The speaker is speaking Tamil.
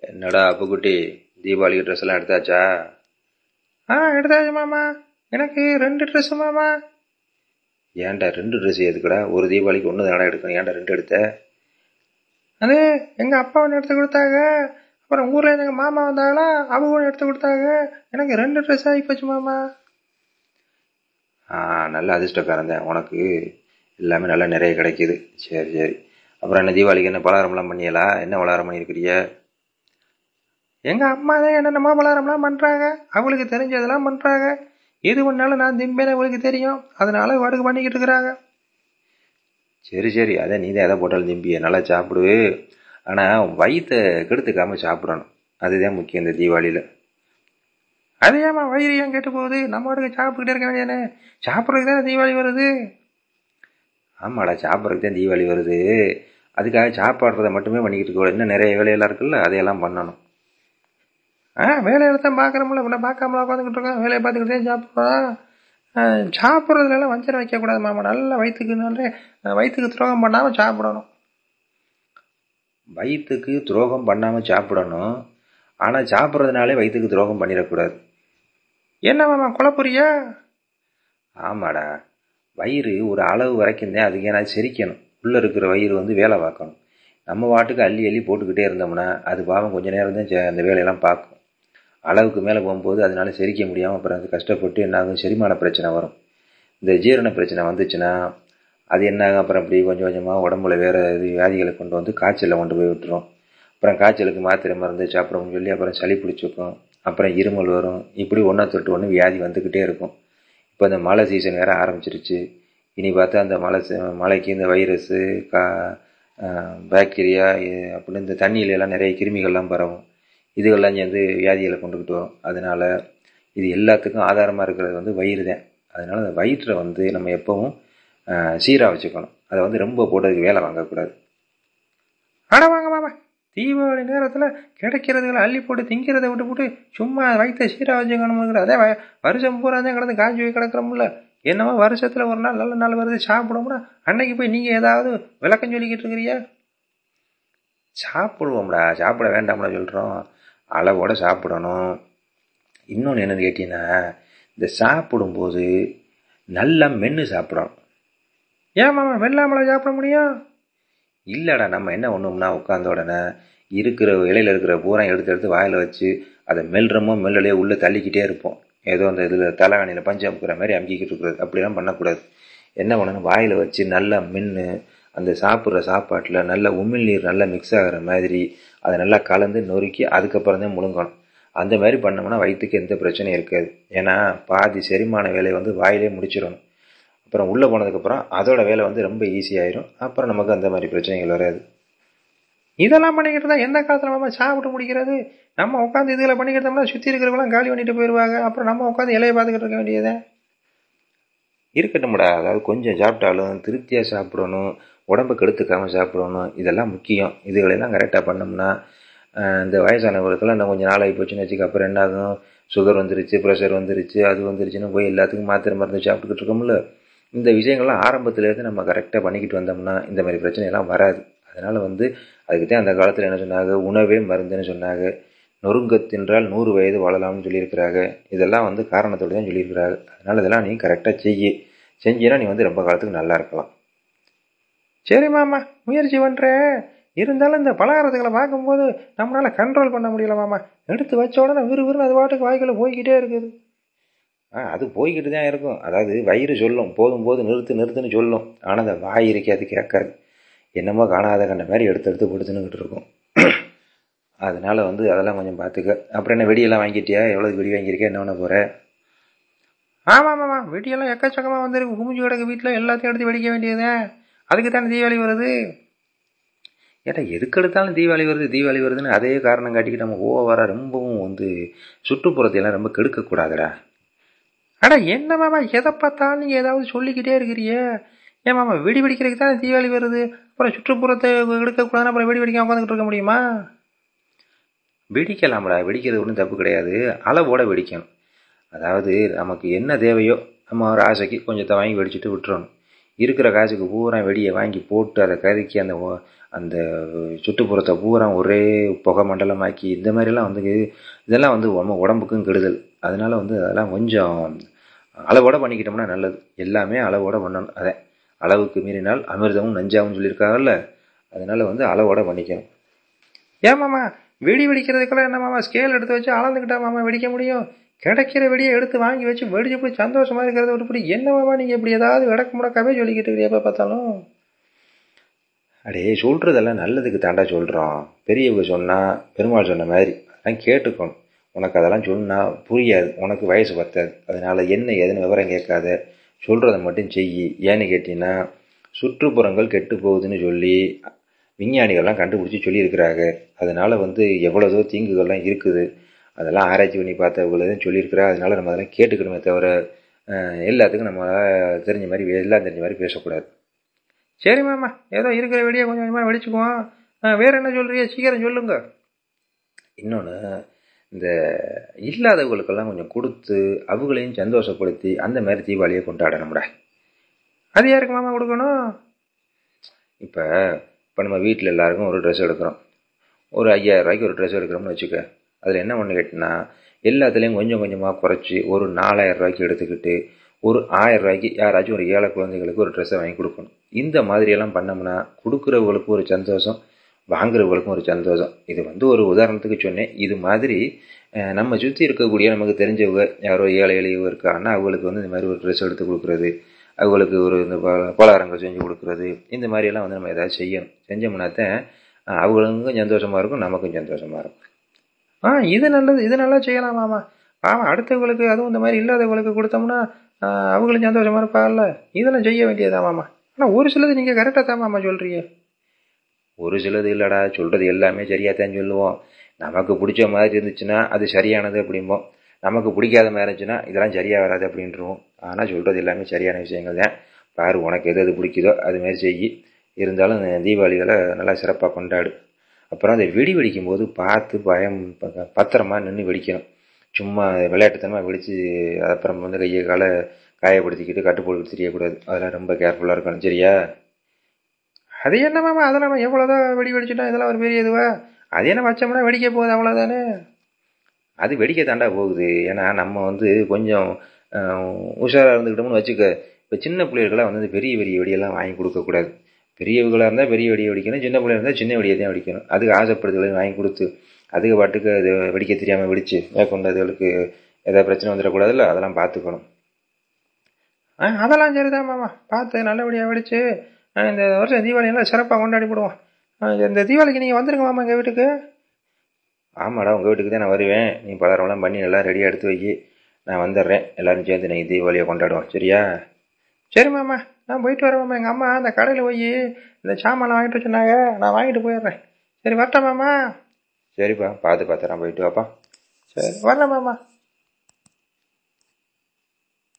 என்னடா அப்புக்குட்டி? தீபாவளிக்கு ட்ரெஸ் எல்லாம் எடுத்தாச்சா? ஆ எடுத்தாச்சு மாமா. எனக்கு ரெண்டு ட்ரெஸ் மாமா. ஏன்டா ரெண்டு ட்ரெஸ் எதுக்குடா? ஒரு தீபாவளிக்கு ஒன்று தானடா எடுக்கணும். ஏன்டா ரெண்டு எடுத்த? அது எங்கள் அப்பா ஒன்று எடுத்து கொடுத்தாங்க. அப்புறம் ஊரில் எங்கள் மாமா வந்தாங்களா? அவங்க ஒன்று எடுத்து கொடுத்தாங்க. எனக்கு ரெண்டு ட்ரெஸ் ஆகி போச்சு மாமா. ஆ நல்ல அதிர்ஷ்டக்காரன் தான் உனக்கு எல்லாமே நல்லா நிறைய கிடைக்குது. சரி சரி. அப்புறம் என்ன தீபாவளிக்கு என்ன பலகாரம்லாம் பண்ணியலா? என்ன பலகாரம் பண்ணியிருக்கிறிய? எங்க அம்மா தான் என்னென்னமோ பலகாரம்லாம் பண்றாங்க. அவங்களுக்கு தெரிஞ்சதெல்லாம் பண்றாங்க. எது பண்ணாலும் நான் திம்பேன்னு அவங்களுக்கு தெரியும். அதனால வாடகை பண்ணிக்கிட்டு இருக்கிறாங்க. சரி சரி. அதை நீ தான் எதை போட்டாலும் திம்பிய நல்லா சாப்பிடு. ஆனால் வயிற்றை கெடுத்துக்காம சாப்பிடணும். அதுதான் முக்கியம் இந்த தீபாவளியில். அது ஏமா வயிறு ஏன் கெட்டு போகுது? நம்ம வாடகை சாப்பிட்டுக்கிட்டே இருக்க வேண்டியதானே? சாப்பிட்றதுக்கு தானே தீபாவளி வருது? ஆமாடா சாப்பிட்றதுக்கு தான் தீபாவளி வருது. அதுக்காக சாப்பாடுறதை மட்டுமே பண்ணிக்கிட்டு இருக்க இன்னும் நிறைய வேலையெல்லாம் இருக்குல்ல அதையெல்லாம் பண்ணணும். ஆ வேலையில தான் பார்க்குறோம்ல. நான் பார்க்காமல உட்காந்துக்கிட்டு இருக்கோம் வேலையை பார்த்துக்கிட்டே சாப்பிட்றோம் சாப்பிட்றதுல எல்லாம் வஞ்சரம் வைக்கக்கூடாது மாமா. நல்லா வயிற்றுக்கு நல்ல வயிற்றுக்கு துரோகம் பண்ணாமல் சாப்பிடணும். வயிற்றுக்கு துரோகம் பண்ணாமல் சாப்பிடணும். ஆனால் சாப்பிட்றதுனாலே வயிற்றுக்கு துரோகம் பண்ணிடக்கூடாது. என்ன மாமா குழப்புறியா? ஆமாடா. வயிறு ஒரு அளவு வரைக்கும் தான் அதுக்கு ஏன்னா செரிக்கணும். உள்ளே இருக்கிற வயிறு வந்து வேலை பார்க்கணும். நம்ம வாட்டுக்கு அள்ளி அள்ளி போட்டுக்கிட்டே இருந்தோம்னா அது பாவம் கொஞ்ச நேரம் தான் அந்த வேலையெல்லாம் பார்க்கும். அளவுக்கு மேலே போகும்போது அதனால செரிக்க முடியாமல் அப்புறம் அது கஷ்டப்பட்டு என்னாகும்? செரிமான பிரச்சனை வரும். இந்த ஜீரண பிரச்சனை வந்துச்சுன்னா அது என்னாகும்? அப்புறம் அப்படி கொஞ்சம் கொஞ்சமாக உடம்புல வேறு இது வியாதிகளை கொண்டு வந்து காய்ச்சலில் கொண்டு போய் விட்டுரும். அப்புறம் காய்ச்சலுக்கு மாத்திரை மருந்து சாப்பிடணும்னு சொல்லி அப்புறம் சளி பிடிச்சிக்கும் அப்புறம் இருமல் வரும். இப்படி ஒன்றா தொட்டு ஒன்று வியாதி வந்துக்கிட்டே இருக்கும். இப்போ இந்த மழை சீசன் வேறு ஆரம்பிச்சிருச்சு. இனி பார்த்தா அந்த மழை மழைக்கு இந்த வைரஸு கா பாக்டீரியா அப்படின்னு இந்த தண்ணியில எல்லாம் நிறைய கிருமிகள்லாம் பரவும். இதுகள்லாம் சேர்ந்து வியாதிகளை கொண்டுக்கிட்டு வரும். அதனால இது எல்லாத்துக்கும் ஆதாரமாக இருக்கிறது வந்து வயிறு தான். அதனால அந்த வயிற்றை வந்து நம்ம எப்பவும் சீராக வச்சுக்கணும். அதை வந்து ரொம்ப போட்டதுக்கு வேலை வாங்கக்கூடாது. அட வாங்க மாமா தீபாவளி நேரத்தில் கிடைக்கிறதுகளை அள்ளி போட்டு திங்கிறத விட்டு போட்டு சும்மா வயிற்ற சீராக வச்சுக்கணுங்கிற அதே வருஷம் பூரா தான் கிடந்து காஞ்சி போய் கிடக்கிறோம்ல. என்னமோ வருஷத்தில் ஒரு நாள் நல்ல நாள் வருது சாப்பிடுவோம்னா அன்னைக்கு போய் நீங்கள் ஏதாவது விளக்கம் சொல்லிக்கிட்டு இருக்கிறியா சாப்பிடுவோம்டா சாப்பிட வேண்டாம்டா சொல்கிறோம் அளவோட சாப்பிடணும். இன்னொன்று என்னன்னு கேட்டீங்கன்னா இந்த சாப்பிடும்போது நல்லா மென்று சாப்பிடணும். ஏன் மாமா சாப்பிட முடியும்? இல்லைடா நம்ம என்ன ஒண்ணும்னா உட்காந்த உடனே இருக்கிற இலையில இருக்கிற பூரா எடுத்து எடுத்து வாயில வச்சு அதை மெல்றமோ மெல்லலையோ உள்ளே தள்ளிக்கிட்டே இருப்போம். ஏதோ அந்த இதில் தலைகாணியில் பஞ்சு அமுக்கிற மாதிரி அமுக்கிக்கிட்டு இருக்கிறது. அப்படிலாம் பண்ணக்கூடாது. என்ன பண்ணணும் வாயில் வச்சு நல்லா மென்று அந்த சாப்பிட்ற சாப்பாட்டில் நல்ல உமிழ் நீர் நல்லா மிக்ஸ் ஆகிற மாதிரி அதை நல்லா கலந்து நொறுக்கி அதுக்கப்புறம் தான் முழுங்கணும். அந்த மாதிரி பண்ணோம்னா வயிற்றுக்கு எந்த பிரச்சனையும் இருக்காது. ஏன்னா பாதி செரிமான வேலையை வந்து வாயிலே முடிச்சிடணும். அப்புறம் உள்ளே போனதுக்கப்புறம் அதோட வேலை வந்து ரொம்ப ஈஸியாயிரும் அப்புறம் நமக்கு அந்த மாதிரி பிரச்சனைகள் வராது. இதெல்லாம் பண்ணிக்கிட்டு தான் எந்த காலத்தில் நம்ம சாப்பிட்டு முடிக்கிறது? நம்ம உட்காந்து இதில் பண்ணிக்கிட்டோம்னா சுற்றி இருக்கிறவங்களாம் காலி பண்ணிட்டு போயிடுவாங்க அப்புறம் நம்ம உட்காந்து இலையை பார்த்துக்கிட்டு இருக்க வேண்டியதே. இருக்கட்டும்டா. அதாவது கொஞ்சம் சாப்பிட்டாலும் திருப்தியாக சாப்பிடணும். உடம்பு கெடுத்துக்காமல் சாப்பிடணும். இதெல்லாம் முக்கியம். இதுகளெல்லாம் கரெக்டாக பண்ணோம்னா இந்த வயசானவர்களுக்கெல்லாம் இன்னும் கொஞ்சம் நாளாகி போச்சுன்னு வச்சுக்க அப்புறம் என்ன ஆகும்? சுகர் வந்துருச்சு ப்ரெஷர் வந்துருச்சு அது வந்துருச்சுன்னு போய் எல்லாத்துக்கும் மாத்திரை மருந்து சாப்பிட்டுக்கிட்டு இருக்கோம்ல. இந்த விஷயங்கள்லாம் ஆரம்பத்துலேருந்து நம்ம கரெக்டாக பண்ணிக்கிட்டு வந்தோம்னா இந்த மாதிரி பிரச்சனையெல்லாம் வராது. அதனால் வந்து அதுக்கு தான் அந்த காலத்தில் என்ன சொன்னாங்க? உணவே மருந்துன்னு சொன்னாங்க. நொறுங்க தின்றால் நூறு வயது வாழலாம்னு சொல்லியிருக்கிறாங்க. இதெல்லாம் வந்து காரணத்தோடு தான் சொல்லியிருக்கிறாங்க. அதனால் இதெல்லாம் நீ கரெக்டாக செய்ய. செஞ்சினா நீ வந்து ரொம்ப காலத்துக்கு நல்லா இருக்கலாம். சரி மாமா முயற்சி பண்ணுறேன் இருந்தாலும் இந்த பலகாரத்துகளை பார்க்கும்போது நம்மளால கண்ட்ரோல் பண்ண முடியல மாமா. எடுத்து வச்ச உடனே விறுவிறுன்னு அது பாட்டுக்கு வாய்க்குள்ள போய்கிட்டே இருக்குது. ஆ அது போய்கிட்டு தான் இருக்கும். அதாவது வயிறு சொல்லும். போதும் போது நிறுத்து நிறுத்துன்னு சொல்லும். ஆனால் அந்த வாய் இருக்கே அது கேட்காது. என்னமோ காணாத கண்ட மாதிரி எடுத்து எடுத்து கொடுத்துன்னுக்கிட்டு இருக்கும். அதனால வந்து அதெல்லாம் கொஞ்சம் பார்த்துக்க. அப்புறம் என்ன வெடியெல்லாம் வாங்கிட்டியா? எவ்வளோ வெடி வாங்கியிருக்கேன் என்ன பண்ண போகிற ஆமாம் ஆமாம் வெடியெல்லாம் எக்கச்சக்கமாக வந்துருக்கு. குமிஞ்சு கிடக்கு வீட்டில் எல்லாத்தையும் எடுத்து வெடிக்க வேண்டியதே அதுக்கு தானே தீபாவளி வருது? ஏட்டா எதுக்கு எடுத்தாலும் தீபாவளி வருது தீபாவளி வருதுன்னு அதே காரணம் காட்டிக்கிட்டு நம்ம ஓவரா ரொம்பவும் வந்து சுற்றுப்புறத்தையெல்லாம் ரொம்ப கெடுக்கக்கூடாதுடா. அடா என்ன மாமா எதை பார்த்தாலும் நீங்கள் ஏதாவது சொல்லிக்கிட்டே இருக்கிறிய ஏன் மாமா வெடி வெடிக்கிறதுக்கு தான் தீபாவளி வருது? அப்புறம் சுற்றுப்புறத்தை எடுக்கக்கூடாதுன்னு அப்புறம் வெடி வெடிக்க உட்காந்துக்கிட்டு இருக்க முடியுமா? வெடிக்கலாம்டா வெடிக்கிறது ஒன்றும் தப்பு கிடையாது. அளவோட வெடிக்கணும். அதாவது நமக்கு என்ன தேவையோ நம்ம ஒரு ஆசைக்கு கொஞ்சத்தை வாங்கி வெடிச்சிட்டு விட்டுறணும். இருக்கிற காசுக்கு பூரா வெடியை வாங்கி போட்டு அதை கருக்கி அந்த அந்த சுற்றுப்புறத்தை பூரா ஒரே புகை மண்டலமாக்கி இந்த மாதிரிலாம் வந்து இதெல்லாம் வந்து நம்ம உடம்புக்கும் கெடுதல். அதனால வந்து அதெல்லாம் கொஞ்சம் அளவோட பண்ணிக்கிட்டோம்னா நல்லது. எல்லாமே அளவோட பண்ணணும். அதை அளவுக்கு மீறினால் அமிர்தமும் நஞ்சாகவும் சொல்லியிருக்காங்கல்ல அதனால வந்து அளவோட பண்ணிக்கணும். ஏன் மாமா வெடி வெடிக்கிறதுக்கெல்லாம் என்ன மாமா ஸ்கேல் எடுத்து வச்சு அளந்துக்கிட்டா மாமா வெடிக்க முடியும்? கிடைக்கிற வெடியை எடுத்து வாங்கி வச்சு வெடிச்சு போய் சந்தோஷமா இருக்கிறத விட்டுப்படி என்னவாமா நீங்க இப்படி ஏதாவது விடக்கு முடக்காவே சொல்லிக்கிட்டு இருக்கிறியா பார்த்தாலும்? அடே சொல்றதெல்லாம் நல்லதுக்கு தாண்டா சொல்றோம். பெரியவங்க சொன்னா பெருமாள் சொன்ன மாதிரி அதெல்லாம் கேட்டுக்கணும். உனக்கு அதெல்லாம் சொன்னா புரியாது. உனக்கு வயசு பத்தாது. அதனால என்ன ஏதுன்னு விவரம் கேட்காத. சொல்றதை மட்டும் செய் ஏன்னு கேட்டீங்கன்னா சுற்றுப்புறங்கள் கெட்டு போகுதுன்னு சொல்லி விஞ்ஞானிகள்லாம் கண்டுபிடிச்சி சொல்லியிருக்கிறாங்க. அதனால வந்து எவ்வளோதோ தீங்குகள்லாம் இருக்குது. அதெல்லாம் ஆராய்ச்சி பண்ணி பார்த்தவங்களதும் சொல்லியிருக்கிறா. அதனால நம்ம அதெல்லாம் கேட்டுக்கணுமே தவிர எல்லாத்துக்கும் நம்ம தெரிஞ்ச மாதிரி எல்லாம் தெரிஞ்ச மாதிரி பேசக்கூடாது. சரி மாமா ஏதோ இருக்கிற வெடியை கொஞ்சம் கொஞ்சமாக வெடிச்சுக்குவோம். வேறு என்ன சொல்கிறீங்க சீக்கிரம் சொல்லுங்க. இன்னொன்று இந்த இல்லாதவங்களுக்கெல்லாம் கொஞ்சம் கொடுத்து அவங்களையும் சந்தோஷப்படுத்தி அந்த மாதிரி தீபாவளியை கொண்டாடணும்டா. அது யாருக்கு மாமா கொடுக்கணும்? இப்போ இப்போ நம்ம வீட்டில் எல்லாருக்கும் ஒரு ட்ரெஸ் எடுக்கிறோம். ஒரு ஐயாயிரம் ரூபாய்க்கு ஒரு ட்ரெஸ் எடுக்கிறோம்னு வச்சுக்க. அதில் என்ன ஒன்று கேட்டினா எல்லாத்துலேயும் கொஞ்சம் கொஞ்சமாக குறைச்சி ஒரு நாலாயிரம் ரூபாய்க்கு எடுத்துக்கிட்டு ஒரு ஆயிரம் ரூபாய்க்கு யாராச்சும் ஒரு ஏழை குழந்தைகளுக்கு ஒரு ட்ரெஸ்ஸை வாங்கி கொடுக்கணும். இந்த மாதிரியெல்லாம் பண்ணோம்னா கொடுக்குறவங்களுக்கும் ஒரு சந்தோஷம் வாங்குறவங்களுக்கும் ஒரு சந்தோஷம். இது வந்து ஒரு உதாரணத்துக்கு சொன்னேன். இது மாதிரி நம்ம சுற்றி இருக்கக்கூடிய நமக்கு தெரிஞ்சவங்க யாரோ ஏழை எளியவங்க இருக்காங்கன்னா அவங்களுக்கு வந்து இந்த மாதிரி ஒரு ட்ரெஸ் எடுத்து கொடுக்குறது அவங்களுக்கு ஒரு இந்த பலகாரங்கள் செஞ்சு கொடுக்குறது இந்த மாதிரியெல்லாம் வந்து நம்ம ஏதாவது செய்யணும். செஞ்சோம்னா தான் அவங்களுக்கும் சந்தோஷமாக இருக்கும் நமக்கும் சந்தோஷமாக இருக்கும். ஆ இது நல்லது இது நல்லா செய்யலாம் மாமா. ஆமாம் அடுத்தவங்களுக்கு அதுவும் இந்த மாதிரி இல்லாதவங்களுக்கு கொடுத்தோம்னா அவங்களும் சந்தோஷமாக இருப்பாங்கல்ல. இதெல்லாம் செய்ய வேண்டியதா மாமா. ஆனால் ஒரு சிலது நீங்கள் கரெக்டாக தான் மாமா சொல்கிறீங்க ஒரு சிலது இல்லைடா சொல்கிறது எல்லாமே சரியாக தான் சொல்லுவோம். நமக்கு பிடிச்ச மாதிரி இருந்துச்சுன்னா அது சரியானது அப்படிம்போம். நமக்கு பிடிக்காத மாதிரி இருந்துச்சுன்னா இதெல்லாம் சரியாக வராது அப்படின்றவோம். ஆனால் சொல்கிறது எல்லாமே சரியான விஷயங்கள் தான். பாரு உனக்கு எது எது பிடிக்குதோ அது மாதிரி இருந்தாலும் தீபாவளிகளை நல்லா சிறப்பாக கொண்டாடு. அப்புறம் அந்த வெடி வெடிக்கும் போது பார்த்து பயம் பத்திரமா நின்று வெடிக்கணும். சும்மா விளையாட்டுத்தனமாக வெடித்து அப்புறம் வந்து கையை காலை காயப்படுத்திக்கிட்டு கட்டுப்போட்டு தெரியக்கூடாது. அதெல்லாம் ரொம்ப கேர்ஃபுல்லாக இருக்கணும். சரியா? அது என்னமாம்மா அதெல்லாம் எவ்வளோதான் வெடி வெடிச்சுட்டோம் இதெல்லாம் ஒரு பெரிய இதுவா? அது என்ன வச்சோம்னா வெடிக்க போகுது அவ்வளோதானே அது வெடிக்க தாண்டா போகுது. ஏன்னா நம்ம வந்து கொஞ்சம் உஷாராக இருந்துக்கிட்டோம்னு வச்சுக்க. இப்போ சின்ன பிள்ளைகளுக்கெல்லாம் வந்து பெரிய பெரிய வெடியெல்லாம் வாங்கி கொடுக்கக்கூடாது. பெரியவங்களாக இருந்தால் பெரிய வெடியை வெடிக்கணும் சின்ன பிள்ளைங்க இருந்தால் சின்ன வெடியை தான் வெடிக்கணும். அதுக்கு ஆசைப்படுதுகளை வாங்கி கொடுத்து அதுக்கு பாட்டுக்கு அது வெடிக்க தெரியாமல் வெடிச்சு மேற்கொண்டு அதுகளுக்கு ஏதாவது பிரச்சனை வந்துடக்கூடாதுல்ல? அதெல்லாம் பார்த்துக்கணும். ஆ அதெல்லாம் சரிதான் மாமா. பார்த்து நல்லபடியாக வெடிச்சு இந்த வருஷம் தீபாவளியெல்லாம் சிறப்பாக கொண்டாடி போடுவோம். இந்த தீபாவளிக்கு நீங்கள் வந்துருங்க மாமா எங்கள் வீட்டுக்கு. ஆமாடா உங்கள் வீட்டுக்கு தான் நான் வருவேன். நீ பலகாரம்லாம் பண்ணி எல்லாம் ரெடியாக எடுத்து வை நான் வந்துடுறேன். எல்லாரும் சேர்ந்து நீங்கள் தீபாவளியை கொண்டாடுவோம். சரியா? சரி மாமா நான் போயிட்டு வரேன் மாமா. எங்கள் அம்மா அந்த கடையில் போய் இந்த சாமான்லாம் வாங்கிட்டு வச்சுருந்தாங்க. நான் வாங்கிட்டு போயிடுறேன். சரி வரட்டேன் மாமா. சரிப்பா பார்த்து பார்த்துறேன் போயிட்டு வாப்பா சரி வரேன் மாமா.